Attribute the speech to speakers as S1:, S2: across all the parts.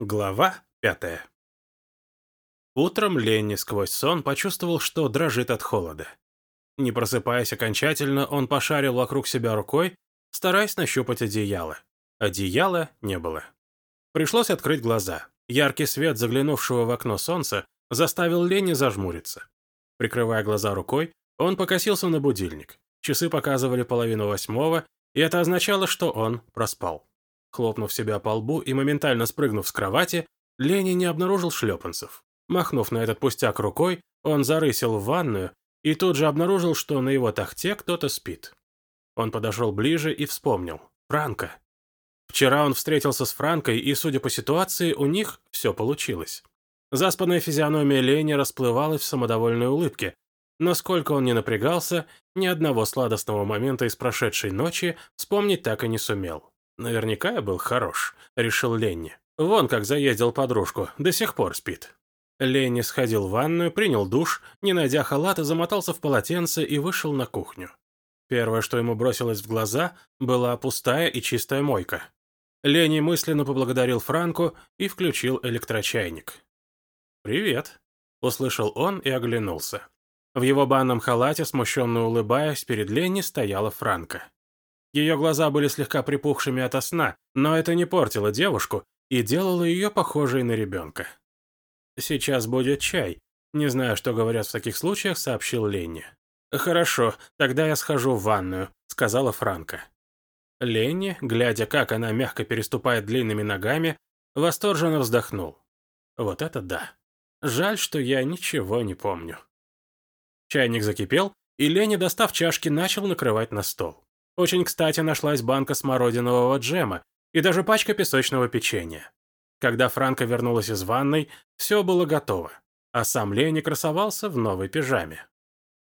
S1: Глава пятая Утром Ленни сквозь сон почувствовал, что дрожит от холода. Не просыпаясь окончательно, он пошарил вокруг себя рукой, стараясь нащупать одеяло. Одеяла не было. Пришлось открыть глаза. Яркий свет заглянувшего в окно солнца заставил Ленни зажмуриться. Прикрывая глаза рукой, он покосился на будильник. Часы показывали половину восьмого, и это означало, что он проспал. Хлопнув себя по лбу и моментально спрыгнув с кровати, Лени не обнаружил шлепанцев. Махнув на этот пустяк рукой, он зарысил в ванную и тут же обнаружил, что на его тахте кто-то спит. Он подошел ближе и вспомнил. Франко. Вчера он встретился с Франкой, и, судя по ситуации, у них все получилось. Заспанная физиономия Лени расплывалась в самодовольной улыбке, но сколько он ни напрягался, ни одного сладостного момента из прошедшей ночи вспомнить так и не сумел. «Наверняка я был хорош», — решил Ленни. «Вон как заездил подружку, до сих пор спит». Ленни сходил в ванную, принял душ, не найдя халата, замотался в полотенце и вышел на кухню. Первое, что ему бросилось в глаза, была пустая и чистая мойка. Ленни мысленно поблагодарил Франку и включил электрочайник. «Привет», — услышал он и оглянулся. В его банном халате, смущенно улыбаясь, перед Ленни стояла Франка. Ее глаза были слегка припухшими ото сна, но это не портило девушку и делало ее похожей на ребенка. «Сейчас будет чай», — не знаю, что говорят в таких случаях, сообщил Ленни. «Хорошо, тогда я схожу в ванную», — сказала Франка. Ленни, глядя, как она мягко переступает длинными ногами, восторженно вздохнул. «Вот это да! Жаль, что я ничего не помню». Чайник закипел, и Ленни, достав чашки, начал накрывать на стол. Очень кстати нашлась банка смородинового джема и даже пачка песочного печенья. Когда Франка вернулась из ванной, все было готово, а сам Лени красовался в новой пижаме.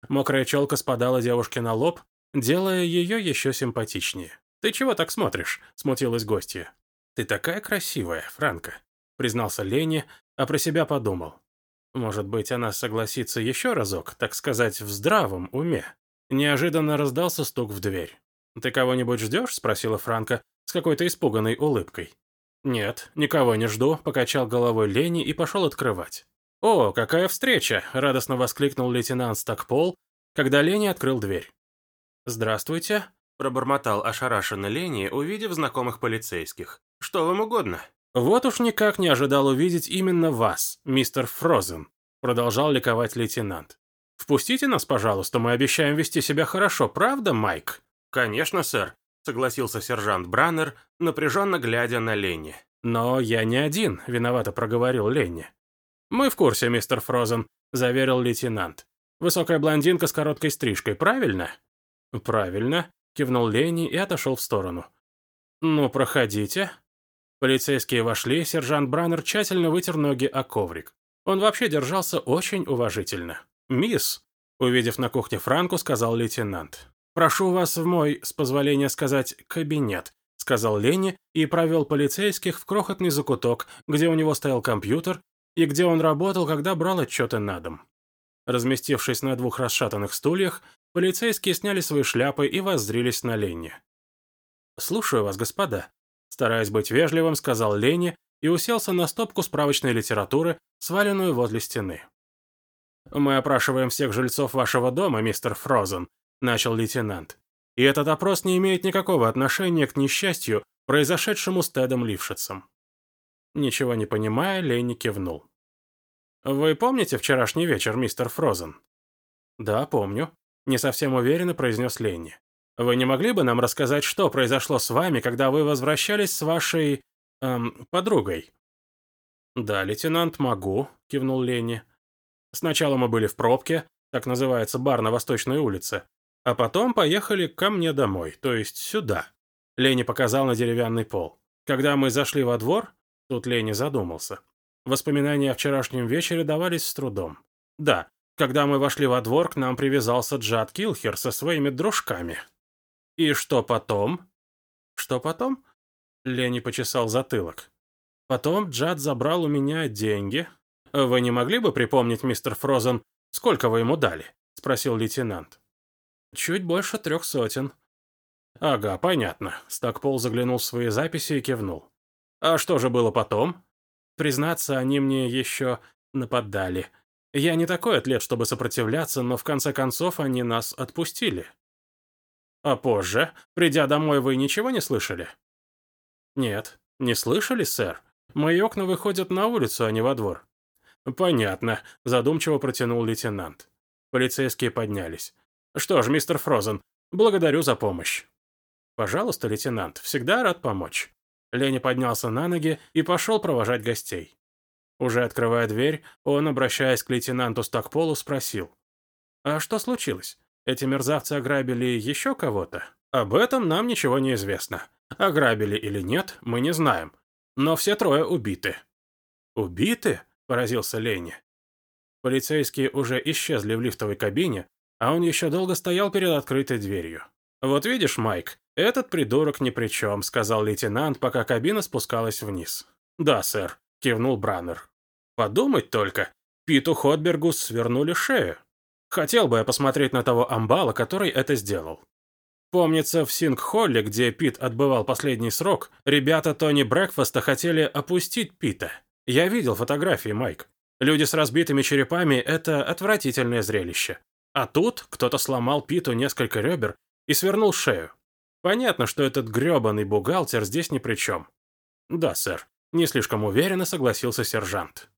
S1: Мокрая челка спадала девушке на лоб, делая ее еще симпатичнее. «Ты чего так смотришь?» – смутилась гостья. «Ты такая красивая, Франка», – признался Лени, а про себя подумал. «Может быть, она согласится еще разок, так сказать, в здравом уме?» Неожиданно раздался стук в дверь. «Ты кого-нибудь ждешь?» – спросила Франка с какой-то испуганной улыбкой. «Нет, никого не жду», – покачал головой Лени и пошел открывать. «О, какая встреча!» – радостно воскликнул лейтенант Стакпол, когда Лени открыл дверь. «Здравствуйте», – пробормотал ошарашенно Лени, увидев знакомых полицейских. «Что вам угодно?» «Вот уж никак не ожидал увидеть именно вас, мистер Фрозен», – продолжал ликовать лейтенант. «Впустите нас, пожалуйста, мы обещаем вести себя хорошо, правда, Майк?» «Конечно, сэр», — согласился сержант Браннер, напряженно глядя на Ленни. «Но я не один», — виновато проговорил Ленни. «Мы в курсе, мистер Фрозен», — заверил лейтенант. «Высокая блондинка с короткой стрижкой, правильно?» «Правильно», — кивнул Ленни и отошел в сторону. «Ну, проходите». Полицейские вошли, сержант Браннер тщательно вытер ноги о коврик. Он вообще держался очень уважительно. «Мисс», — увидев на кухне Франку, сказал лейтенант. «Прошу вас в мой, с позволения сказать, кабинет», сказал Ленни и провел полицейских в крохотный закуток, где у него стоял компьютер и где он работал, когда брал отчеты на дом. Разместившись на двух расшатанных стульях, полицейские сняли свои шляпы и воззрились на Ленни. «Слушаю вас, господа», стараясь быть вежливым, сказал Ленни и уселся на стопку справочной литературы, сваленную возле стены. «Мы опрашиваем всех жильцов вашего дома, мистер Фрозен, начал лейтенант. «И этот опрос не имеет никакого отношения к несчастью, произошедшему с Тедом Лившицем». Ничего не понимая, Ленни кивнул. «Вы помните вчерашний вечер, мистер Фрозен?» «Да, помню», — не совсем уверенно произнес Ленни. «Вы не могли бы нам рассказать, что произошло с вами, когда вы возвращались с вашей... Эм, подругой?» «Да, лейтенант, могу», — кивнул Ленни. «Сначала мы были в пробке, так называется бар на Восточной улице. А потом поехали ко мне домой, то есть сюда. Лени показал на деревянный пол. Когда мы зашли во двор, тут Лени задумался. Воспоминания о вчерашнем вечере давались с трудом. Да, когда мы вошли во двор, к нам привязался Джад Килхер со своими дружками. И что потом? Что потом? Лени почесал затылок. Потом Джад забрал у меня деньги. Вы не могли бы припомнить, мистер Фрозен, сколько вы ему дали? Спросил лейтенант. Чуть больше трех сотен. Ага, понятно. Стакпол заглянул в свои записи и кивнул. А что же было потом? Признаться, они мне еще нападали. Я не такой атлет, чтобы сопротивляться, но в конце концов они нас отпустили. А позже, придя домой, вы ничего не слышали? Нет, не слышали, сэр. Мои окна выходят на улицу, а не во двор. Понятно, задумчиво протянул лейтенант. Полицейские поднялись. Что ж, мистер Фрозен, благодарю за помощь. Пожалуйста, лейтенант, всегда рад помочь. Леня поднялся на ноги и пошел провожать гостей. Уже открывая дверь, он, обращаясь к лейтенанту Стакполу, спросил. «А что случилось? Эти мерзавцы ограбили еще кого-то? Об этом нам ничего не известно. Ограбили или нет, мы не знаем. Но все трое убиты». «Убиты?» – поразился Леня. Полицейские уже исчезли в лифтовой кабине, а он еще долго стоял перед открытой дверью. «Вот видишь, Майк, этот придурок ни при чем», – сказал лейтенант, пока кабина спускалась вниз. «Да, сэр», – кивнул Браннер. «Подумать только, Питу Ходбергу свернули шею. Хотел бы я посмотреть на того амбала, который это сделал». Помнится, в Синг-Холле, где Пит отбывал последний срок, ребята Тони Брэкфаста хотели опустить Пита. Я видел фотографии, Майк. Люди с разбитыми черепами – это отвратительное зрелище. А тут кто-то сломал Питу несколько ребер и свернул шею. Понятно, что этот грёбаный бухгалтер здесь ни при чем. Да, сэр. Не слишком уверенно согласился сержант.